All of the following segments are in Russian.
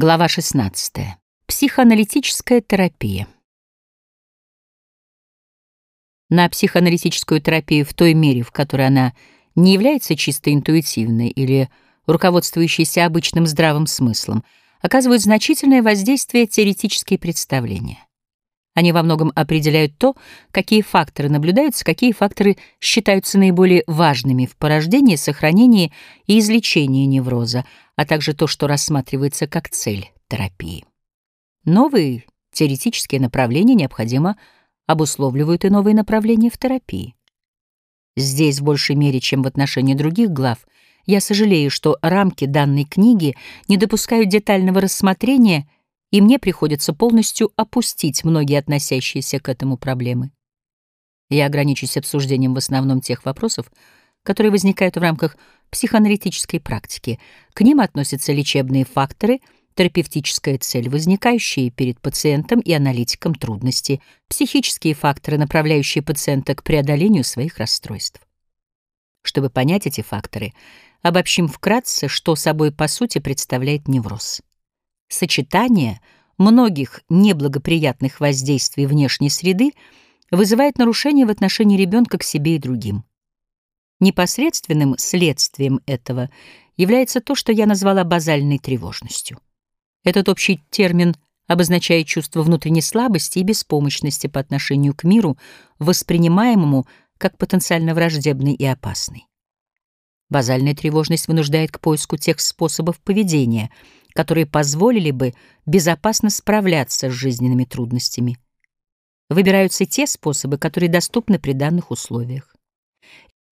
Глава 16. Психоаналитическая терапия. На психоаналитическую терапию в той мере, в которой она не является чисто интуитивной или руководствующейся обычным здравым смыслом, оказывают значительное воздействие теоретические представления. Они во многом определяют то, какие факторы наблюдаются, какие факторы считаются наиболее важными в порождении, сохранении и излечении невроза, а также то, что рассматривается как цель терапии. Новые теоретические направления необходимо обусловливают и новые направления в терапии. Здесь в большей мере, чем в отношении других глав, я сожалею, что рамки данной книги не допускают детального рассмотрения, и мне приходится полностью опустить многие относящиеся к этому проблемы. Я ограничусь обсуждением в основном тех вопросов, которые возникают в рамках психоаналитической практики. К ним относятся лечебные факторы, терапевтическая цель, возникающие перед пациентом и аналитиком трудности, психические факторы, направляющие пациента к преодолению своих расстройств. Чтобы понять эти факторы, обобщим вкратце, что собой по сути представляет невроз. Сочетание многих неблагоприятных воздействий внешней среды вызывает нарушение в отношении ребенка к себе и другим. Непосредственным следствием этого является то, что я назвала базальной тревожностью. Этот общий термин обозначает чувство внутренней слабости и беспомощности по отношению к миру, воспринимаемому как потенциально враждебный и опасный. Базальная тревожность вынуждает к поиску тех способов поведения, которые позволили бы безопасно справляться с жизненными трудностями. Выбираются те способы, которые доступны при данных условиях.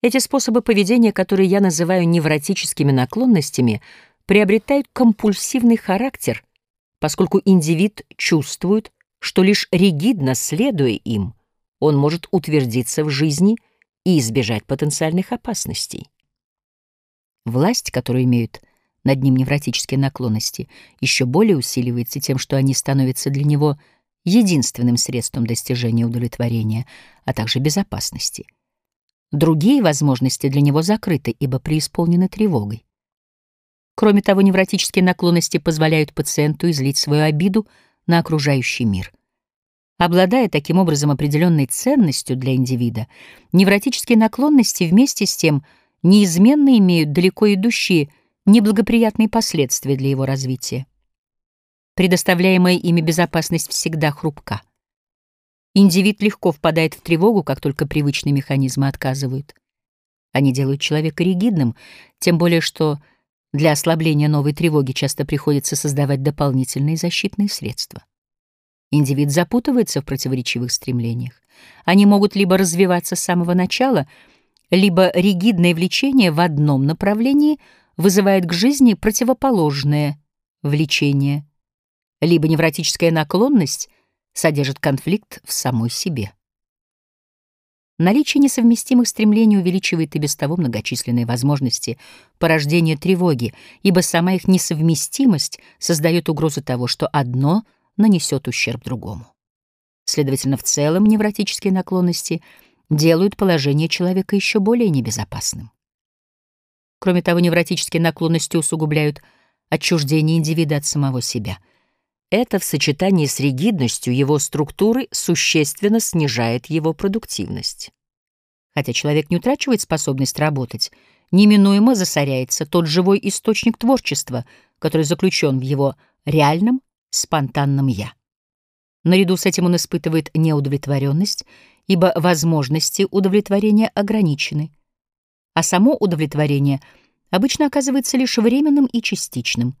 Эти способы поведения, которые я называю невротическими наклонностями, приобретают компульсивный характер, поскольку индивид чувствует, что лишь ригидно следуя им, он может утвердиться в жизни и избежать потенциальных опасностей. Власть, которую имеют над ним невротические наклонности, еще более усиливается тем, что они становятся для него единственным средством достижения удовлетворения, а также безопасности — Другие возможности для него закрыты, ибо преисполнены тревогой. Кроме того, невротические наклонности позволяют пациенту излить свою обиду на окружающий мир. Обладая таким образом определенной ценностью для индивида, невротические наклонности вместе с тем неизменно имеют далеко идущие неблагоприятные последствия для его развития. Предоставляемая ими безопасность всегда хрупка. Индивид легко впадает в тревогу, как только привычные механизмы отказывают. Они делают человека ригидным, тем более что для ослабления новой тревоги часто приходится создавать дополнительные защитные средства. Индивид запутывается в противоречивых стремлениях. Они могут либо развиваться с самого начала, либо ригидное влечение в одном направлении вызывает к жизни противоположное влечение, либо невротическая наклонность содержит конфликт в самой себе. Наличие несовместимых стремлений увеличивает и без того многочисленные возможности порождения тревоги, ибо сама их несовместимость создает угрозу того, что одно нанесет ущерб другому. Следовательно, в целом невротические наклонности делают положение человека еще более небезопасным. Кроме того, невротические наклонности усугубляют отчуждение индивида от самого себя — это в сочетании с ригидностью его структуры существенно снижает его продуктивность. Хотя человек не утрачивает способность работать, неминуемо засоряется тот живой источник творчества, который заключен в его реальном, спонтанном «я». Наряду с этим он испытывает неудовлетворенность, ибо возможности удовлетворения ограничены, а само удовлетворение обычно оказывается лишь временным и частичным.